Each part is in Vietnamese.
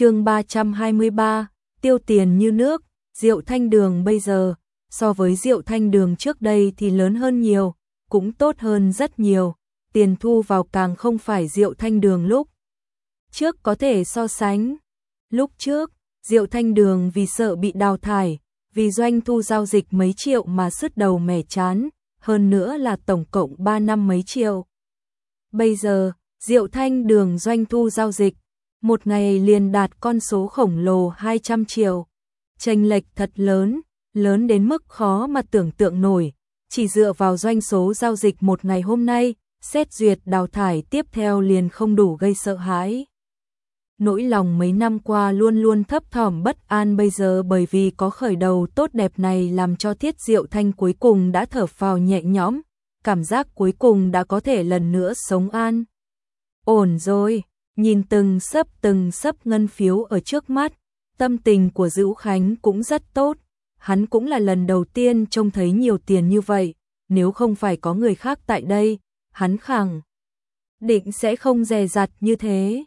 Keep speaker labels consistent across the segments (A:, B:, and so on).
A: chương 323, tiêu tiền như nước, rượu thanh đường bây giờ, so với rượu thanh đường trước đây thì lớn hơn nhiều, cũng tốt hơn rất nhiều, tiền thu vào càng không phải rượu thanh đường lúc trước có thể so sánh. Lúc trước, rượu thanh đường vì sợ bị đào thải, vì doanh thu giao dịch mấy triệu mà sứt đầu mẻ chán, hơn nữa là tổng cộng 3 năm mấy triệu. Bây giờ, rượu thanh đường doanh thu giao dịch, một ngày liền đạt con số khổng lồ 200 triệu. Tranh lệch thật lớn, lớn đến mức khó mà tưởng tượng nổi, chỉ dựa vào doanh số giao dịch một ngày hôm nay, xét duyệt đào thải tiếp theo liền không đủ gây sợ hãi. Nỗi lòng mấy năm qua luôn luôn thấp thỏm bất an bây giờ bởi vì có khởi đầu tốt đẹp này làm cho thiết diệu thanh cuối cùng đã thở phào nhẹ nhõm, cảm giác cuối cùng đã có thể lần nữa sống an. Ổn rồi, nhìn từng sấp từng sấp ngân phiếu ở trước mắt, tâm tình của Dữu Khánh cũng rất tốt, hắn cũng là lần đầu tiên trông thấy nhiều tiền như vậy, nếu không phải có người khác tại đây, hắn khẳng định sẽ không dè dặt như thế.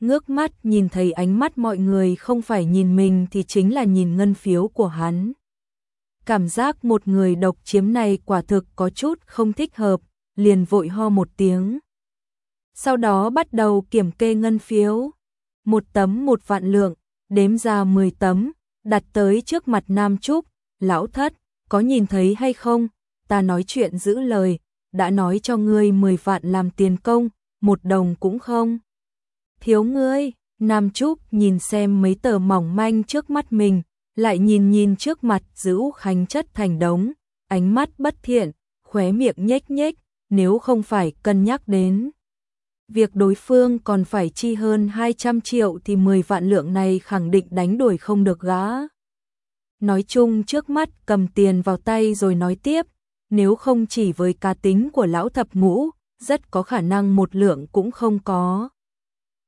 A: Ngước mắt nhìn thấy ánh mắt mọi người không phải nhìn mình thì chính là nhìn ngân phiếu của hắn. Cảm giác một người độc chiếm này quả thực có chút không thích hợp, liền vội ho một tiếng. Sau đó bắt đầu kiểm kê ngân phiếu. Một tấm một vạn lượng, đếm ra 10 tấm, đặt tới trước mặt Nam Trúc, lão thất, có nhìn thấy hay không? Ta nói chuyện giữ lời, đã nói cho ngươi 10 vạn làm tiền công, một đồng cũng không. Thiếu ngươi, Nam Trúc nhìn xem mấy tờ mỏng manh trước mắt mình, lại nhìn nhìn trước mặt giữ khánh chất thành đống, ánh mắt bất thiện, khóe miệng nhếch nhếch, nếu không phải cân nhắc đến. Việc đối phương còn phải chi hơn 200 triệu thì 10 vạn lượng này khẳng định đánh đuổi không được gã. Nói chung trước mắt cầm tiền vào tay rồi nói tiếp, nếu không chỉ với cá tính của lão thập ngũ, rất có khả năng một lượng cũng không có.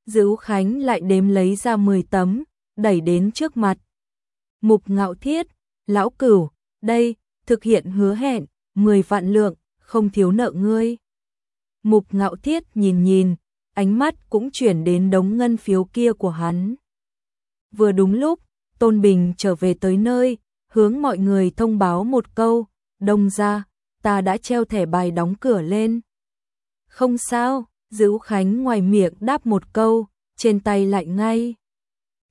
A: Dữ Khánh lại đếm lấy ra 10 tấm, đẩy đến trước mặt. Mục ngạo thiết, lão cửu, đây, thực hiện hứa hẹn, 10 vạn lượng, không thiếu nợ ngươi. Mục ngạo thiết nhìn nhìn, ánh mắt cũng chuyển đến đống ngân phiếu kia của hắn. Vừa đúng lúc, Tôn Bình trở về tới nơi, hướng mọi người thông báo một câu, đông ra, ta đã treo thẻ bài đóng cửa lên. Không sao, Dữ Khánh ngoài miệng đáp một câu, trên tay lại ngay.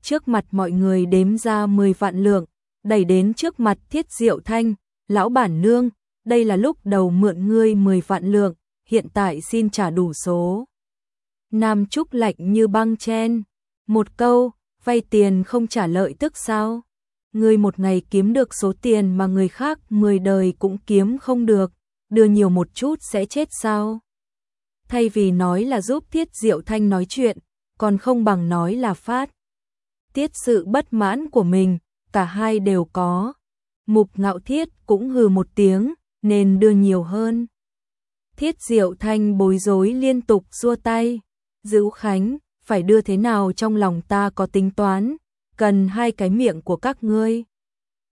A: Trước mặt mọi người đếm ra 10 vạn lượng, đẩy đến trước mặt thiết diệu thanh, lão bản nương, đây là lúc đầu mượn ngươi 10 vạn lượng, hiện tại xin trả đủ số. Nam Trúc lạnh như băng chen, một câu, vay tiền không trả lợi tức sao? người một ngày kiếm được số tiền mà người khác 10 đời cũng kiếm không được, đưa nhiều một chút sẽ chết sao? Thay vì nói là giúp tiết Diệu Thanh nói chuyện, còn không bằng nói là phát. Tiết sự bất mãn của mình, cả hai đều có. Mục ngạo thiết cũng hừ một tiếng, nên đưa nhiều hơn. Thiết Diệu Thanh bối rối liên tục xua tay. Dữ Khánh, phải đưa thế nào trong lòng ta có tính toán, cần hai cái miệng của các ngươi.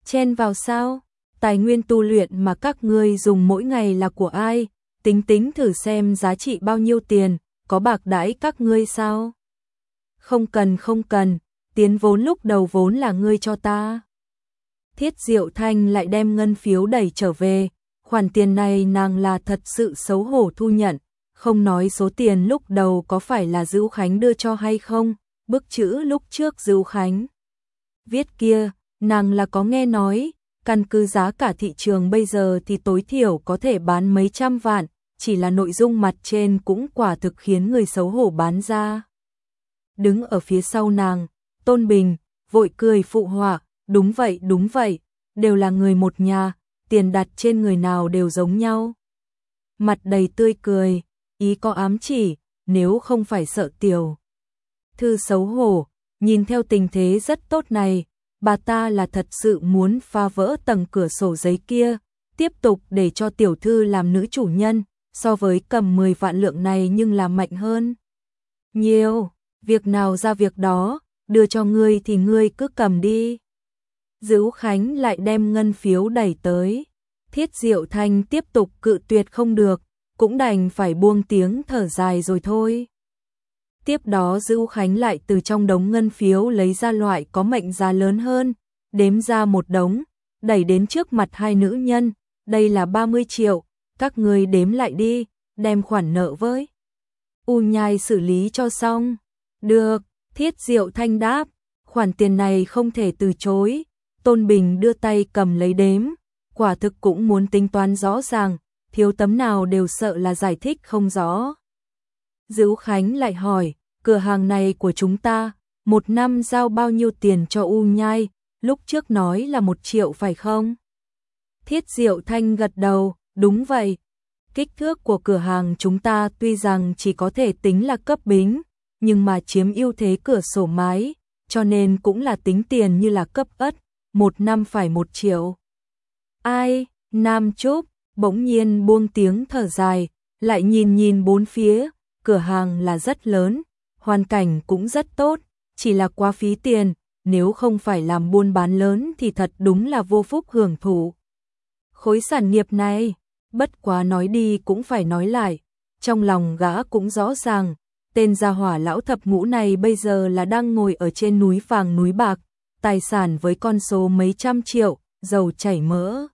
A: Chen vào sao? Tài nguyên tu luyện mà các ngươi dùng mỗi ngày là của ai? Tính tính thử xem giá trị bao nhiêu tiền, có bạc đãi các ngươi sao? Không cần không cần, tiến vốn lúc đầu vốn là ngươi cho ta. Thiết Diệu Thanh lại đem ngân phiếu đẩy trở về, khoản tiền này nàng là thật sự xấu hổ thu nhận, không nói số tiền lúc đầu có phải là Dữu Khánh đưa cho hay không, bức chữ lúc trước Dữu Khánh. Viết kia, nàng là có nghe nói, căn cứ giá cả thị trường bây giờ thì tối thiểu có thể bán mấy trăm vạn, chỉ là nội dung mặt trên cũng quả thực khiến người xấu hổ bán ra. Đứng ở phía sau nàng, Tôn Bình, vội cười phụ họa, đúng vậy đúng vậy, đều là người một nhà, tiền đặt trên người nào đều giống nhau. Mặt đầy tươi cười, ý có ám chỉ, nếu không phải sợ tiểu. Thư xấu hổ, nhìn theo tình thế rất tốt này, bà ta là thật sự muốn phá vỡ tầng cửa sổ giấy kia, tiếp tục để cho tiểu thư làm nữ chủ nhân, so với cầm 10 vạn lượng này nhưng là mạnh hơn. Nhiều, việc nào ra việc đó, đưa cho ngươi thì ngươi cứ cầm đi. Dữ Khánh lại đem ngân phiếu đẩy tới. Thiết Diệu Thanh tiếp tục cự tuyệt không được, cũng đành phải buông tiếng thở dài rồi thôi. Tiếp đó Dữ Khánh lại từ trong đống ngân phiếu lấy ra loại có mệnh giá lớn hơn, đếm ra một đống, đẩy đến trước mặt hai nữ nhân, đây là 30 triệu, các người đếm lại đi, đem khoản nợ với. U nhai xử lý cho xong. Được, thiết diệu thanh đáp, khoản tiền này không thể từ chối. Tôn Bình đưa tay cầm lấy đếm, quả thực cũng muốn tính toán rõ ràng, thiếu tấm nào đều sợ là giải thích không rõ. Dữ Khánh lại hỏi, cửa hàng này của chúng ta, một năm giao bao nhiêu tiền cho U Nhai, lúc trước nói là một triệu phải không? Thiết Diệu Thanh gật đầu, đúng vậy. Kích thước của cửa hàng chúng ta tuy rằng chỉ có thể tính là cấp bính, nhưng mà chiếm ưu thế cửa sổ mái, cho nên cũng là tính tiền như là cấp ất, một năm phải một triệu. Ai, Nam Trúc, bỗng nhiên buông tiếng thở dài, lại nhìn nhìn bốn phía, cửa hàng là rất lớn, hoàn cảnh cũng rất tốt, chỉ là quá phí tiền, nếu không phải làm buôn bán lớn thì thật đúng là vô phúc hưởng thụ. Khối sản nghiệp này, bất quá nói đi cũng phải nói lại, trong lòng gã cũng rõ ràng, tên gia hỏa lão thập ngũ này bây giờ là đang ngồi ở trên núi vàng núi bạc, tài sản với con số mấy trăm triệu, dầu chảy mỡ.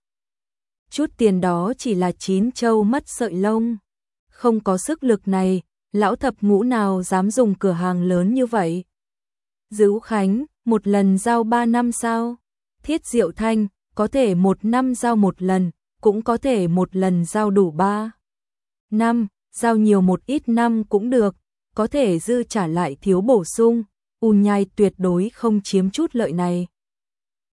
A: Chút tiền đó chỉ là chín châu mất sợi lông. Không có sức lực này, lão thập ngũ nào dám dùng cửa hàng lớn như vậy. Dữ Khánh, một lần giao ba năm sao? Thiết Diệu Thanh, có thể một năm giao một lần, cũng có thể một lần giao đủ ba năm, giao nhiều một ít năm cũng được, có thể dư trả lại thiếu bổ sung, U Nhai tuyệt đối không chiếm chút lợi này.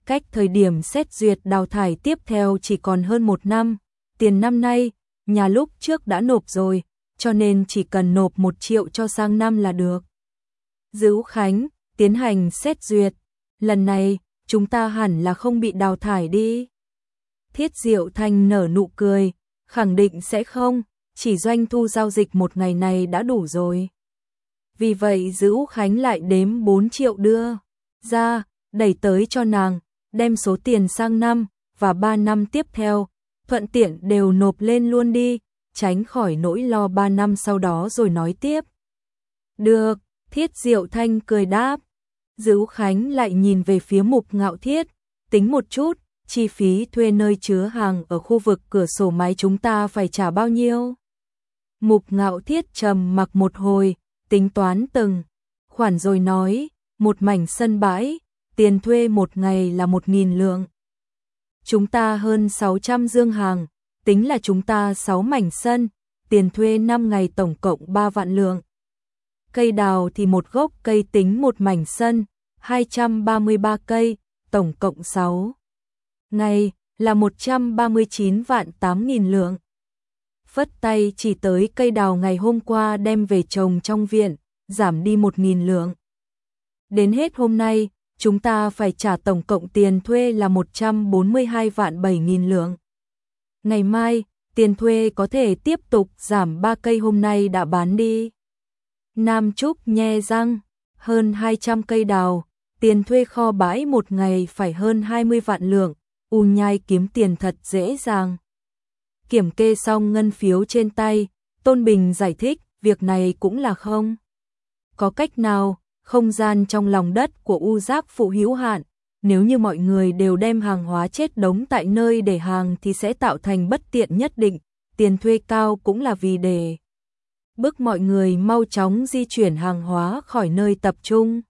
A: Cách thời điểm xét duyệt đào thải tiếp theo chỉ còn hơn một năm, tiền năm nay, nhà lúc trước đã nộp rồi, cho nên chỉ cần nộp một triệu cho sang năm là được. Dữ Khánh, tiến hành xét duyệt, lần này, chúng ta hẳn là không bị đào thải đi. Thiết Diệu Thanh nở nụ cười, khẳng định sẽ không, chỉ doanh thu giao dịch một ngày này đã đủ rồi. Vì vậy Dữ Khánh lại đếm 4 triệu đưa ra, đẩy tới cho nàng, đem số tiền sang năm và 3 năm tiếp theo, thuận tiện đều nộp lên luôn đi, tránh khỏi nỗi lo 3 năm sau đó rồi nói tiếp. Được, Thiết Diệu Thanh cười đáp. Dữ Khánh lại nhìn về phía mục ngạo thiết, tính một chút, chi phí thuê nơi chứa hàng ở khu vực cửa sổ máy chúng ta phải trả bao nhiêu? Mục ngạo thiết trầm mặc một hồi, tính toán từng khoản rồi nói, một mảnh sân bãi, tiền thuê một ngày là một nghìn lượng. Chúng ta hơn 600 dương hàng, tính là chúng ta 6 mảnh sân, tiền thuê 5 ngày tổng cộng 3 vạn lượng. Cây đào thì một gốc cây tính một mảnh sân, 233 cây, tổng cộng 6 ngày là 139 vạn 8 nghìn lượng. Phất tay chỉ tới cây đào ngày hôm qua đem về trồng trong viện, giảm đi một nghìn lượng. Đến hết hôm nay, chúng ta phải trả tổng cộng tiền thuê là 142 vạn 7 nghìn lượng. Ngày mai, tiền thuê có thể tiếp tục giảm 3 cây hôm nay đã bán đi. Nam Trúc nhe răng, hơn 200 cây đào, tiền thuê kho bãi một ngày phải hơn 20 vạn lượng, u nhai kiếm tiền thật dễ dàng. Kiểm kê xong ngân phiếu trên tay, Tôn Bình giải thích, việc này cũng là không. Có cách nào, không gian trong lòng đất của U Giác phụ hữu hạn, nếu như mọi người đều đem hàng hóa chết đống tại nơi để hàng thì sẽ tạo thành bất tiện nhất định, tiền thuê cao cũng là vì để bức mọi người mau chóng di chuyển hàng hóa khỏi nơi tập trung.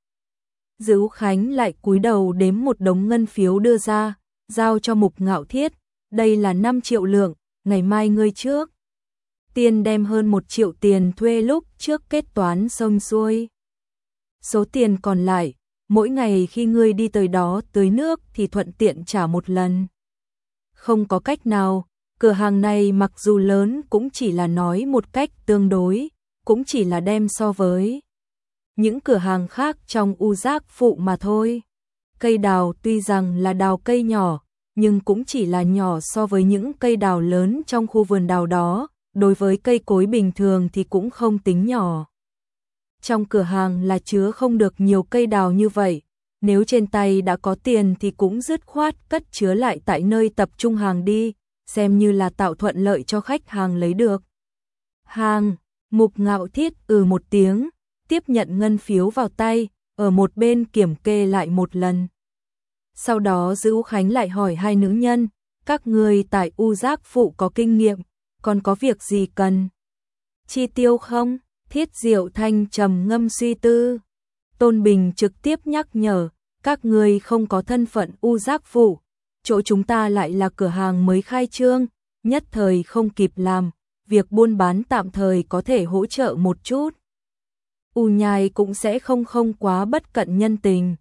A: Dữ Khánh lại cúi đầu đếm một đống ngân phiếu đưa ra, giao cho mục ngạo thiết, đây là 5 triệu lượng, ngày mai ngươi trước. tiên đem hơn một triệu tiền thuê lúc trước kết toán xong xuôi. Số tiền còn lại, mỗi ngày khi ngươi đi tới đó tưới nước thì thuận tiện trả một lần. Không có cách nào, cửa hàng này mặc dù lớn cũng chỉ là nói một cách tương đối, cũng chỉ là đem so với những cửa hàng khác trong u giác phụ mà thôi. Cây đào tuy rằng là đào cây nhỏ, nhưng cũng chỉ là nhỏ so với những cây đào lớn trong khu vườn đào đó, đối với cây cối bình thường thì cũng không tính nhỏ. Trong cửa hàng là chứa không được nhiều cây đào như vậy, nếu trên tay đã có tiền thì cũng dứt khoát cất chứa lại tại nơi tập trung hàng đi, xem như là tạo thuận lợi cho khách hàng lấy được. Hàng, mục ngạo thiết ừ một tiếng, tiếp nhận ngân phiếu vào tay, ở một bên kiểm kê lại một lần. Sau đó giữ Khánh lại hỏi hai nữ nhân, các người tại U Giác Phụ có kinh nghiệm, còn có việc gì cần? Chi tiêu không? Thiết Diệu Thanh trầm ngâm suy tư. Tôn Bình trực tiếp nhắc nhở, các người không có thân phận U Giác Phụ, chỗ chúng ta lại là cửa hàng mới khai trương, nhất thời không kịp làm, việc buôn bán tạm thời có thể hỗ trợ một chút. U nhai cũng sẽ không không quá bất cận nhân tình.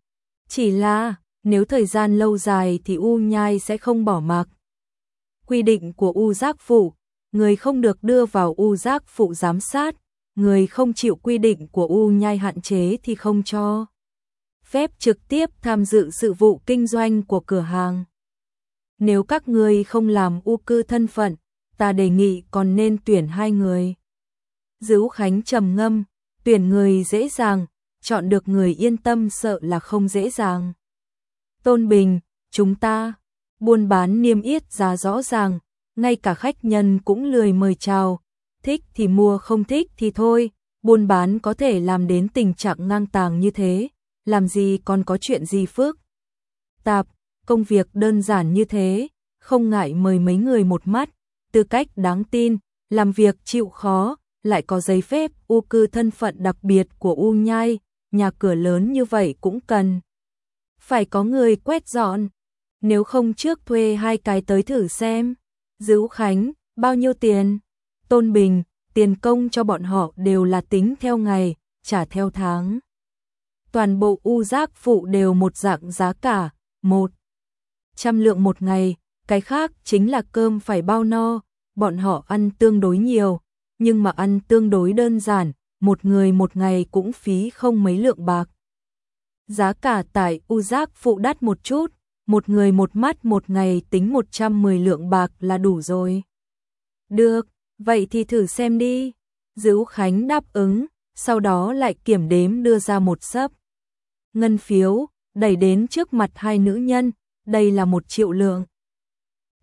A: Chỉ là, nếu thời gian lâu dài thì U nhai sẽ không bỏ mặc. Quy định của U giác phụ, người không được đưa vào U giác phụ giám sát, người không chịu quy định của U nhai hạn chế thì không cho. Phép trực tiếp tham dự sự vụ kinh doanh của cửa hàng. Nếu các người không làm U cư thân phận, ta đề nghị còn nên tuyển hai người. Dữ Khánh trầm ngâm, tuyển người dễ dàng, chọn được người yên tâm sợ là không dễ dàng. Tôn Bình, chúng ta, buôn bán niêm yết giá rõ ràng, ngay cả khách nhân cũng lười mời chào, thích thì mua không thích thì thôi, buôn bán có thể làm đến tình trạng ngang tàng như thế, làm gì còn có chuyện gì phước. Tạp, công việc đơn giản như thế, không ngại mời mấy người một mắt, tư cách đáng tin, làm việc chịu khó, lại có giấy phép u cư thân phận đặc biệt của U Nhai, nhà cửa lớn như vậy cũng cần. Phải có người quét dọn, nếu không trước thuê hai cái tới thử xem. Dữ Khánh, bao nhiêu tiền? Tôn Bình, tiền công cho bọn họ đều là tính theo ngày, trả theo tháng. Toàn bộ u giác phụ đều một dạng giá cả, một trăm lượng một ngày, cái khác chính là cơm phải bao no, bọn họ ăn tương đối nhiều, nhưng mà ăn tương đối đơn giản, một người một ngày cũng phí không mấy lượng bạc. Giá cả tại U Giác phụ đắt một chút, một người một mắt một ngày tính 110 lượng bạc là đủ rồi. Được, vậy thì thử xem đi. Dữ Khánh đáp ứng, sau đó lại kiểm đếm đưa ra một sấp. Ngân phiếu, đẩy đến trước mặt hai nữ nhân, đây là một triệu lượng.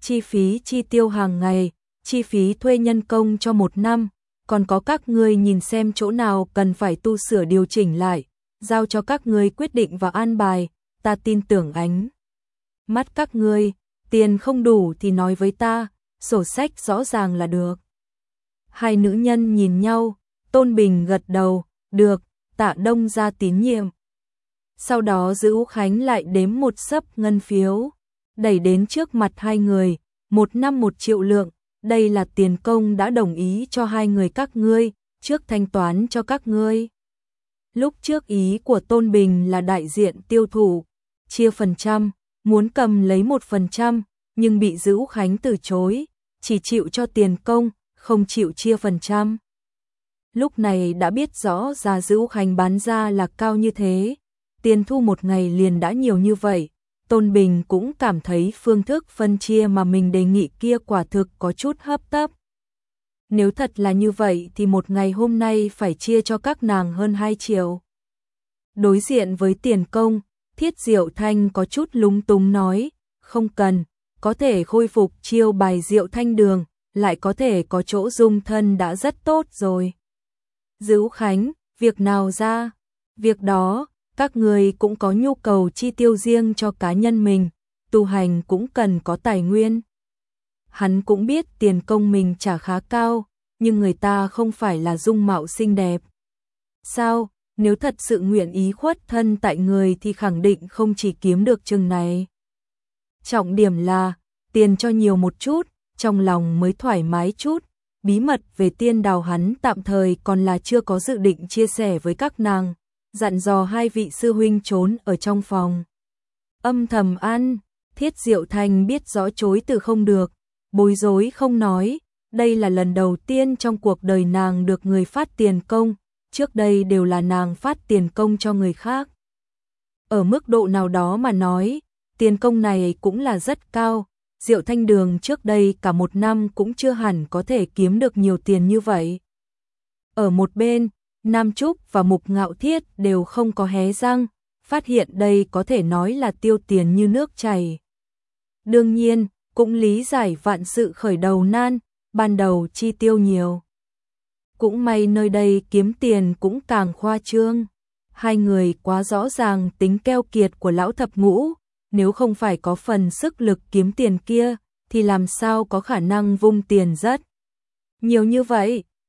A: Chi phí chi tiêu hàng ngày, chi phí thuê nhân công cho một năm, còn có các ngươi nhìn xem chỗ nào cần phải tu sửa điều chỉnh lại, giao cho các ngươi quyết định và an bài, ta tin tưởng ánh. Mắt các ngươi, tiền không đủ thì nói với ta, sổ sách rõ ràng là được. Hai nữ nhân nhìn nhau, Tôn Bình gật đầu, được, tạ đông ra tín nhiệm. Sau đó giữ Khánh lại đếm một sấp ngân phiếu, đẩy đến trước mặt hai người, một năm một triệu lượng, đây là tiền công đã đồng ý cho hai người các ngươi, trước thanh toán cho các ngươi. Lúc trước ý của Tôn Bình là đại diện tiêu thụ, chia phần trăm, muốn cầm lấy một phần trăm, nhưng bị Dữ Khánh từ chối, chỉ chịu cho tiền công, không chịu chia phần trăm. Lúc này đã biết rõ giá Dữ Khánh bán ra là cao như thế, tiền thu một ngày liền đã nhiều như vậy, Tôn Bình cũng cảm thấy phương thức phân chia mà mình đề nghị kia quả thực có chút hấp tấp. Nếu thật là như vậy thì một ngày hôm nay phải chia cho các nàng hơn 2 triệu. Đối diện với tiền công, Thiết Diệu Thanh có chút lúng túng nói, không cần, có thể khôi phục chiêu bài Diệu Thanh đường, lại có thể có chỗ dung thân đã rất tốt rồi. Dữ Khánh, việc nào ra? Việc đó, các người cũng có nhu cầu chi tiêu riêng cho cá nhân mình, tu hành cũng cần có tài nguyên. Hắn cũng biết tiền công mình trả khá cao, nhưng người ta không phải là dung mạo xinh đẹp. Sao, nếu thật sự nguyện ý khuất thân tại người thì khẳng định không chỉ kiếm được chừng này. Trọng điểm là, tiền cho nhiều một chút, trong lòng mới thoải mái chút, bí mật về tiên đào hắn tạm thời còn là chưa có dự định chia sẻ với các nàng dặn dò hai vị sư huynh trốn ở trong phòng. Âm thầm ăn, thiết diệu thành biết rõ chối từ không được, bối rối không nói, đây là lần đầu tiên trong cuộc đời nàng được người phát tiền công, trước đây đều là nàng phát tiền công cho người khác. Ở mức độ nào đó mà nói, tiền công này cũng là rất cao, Diệu Thanh Đường trước đây cả một năm cũng chưa hẳn có thể kiếm được nhiều tiền như vậy. Ở một bên, Nam Trúc và Mục Ngạo Thiết đều không có hé răng, phát hiện đây có thể nói là tiêu tiền như nước chảy. Đương nhiên, cũng lý giải vạn sự khởi đầu nan, ban đầu chi tiêu nhiều. cũng may nơi đây kiếm tiền cũng càng khoa trương. Hai người quá rõ ràng tính keo kiệt của lão thập ngũ, nếu không phải có phần sức lực kiếm tiền kia, thì làm sao có khả năng vung tiền rất nhiều như vậy.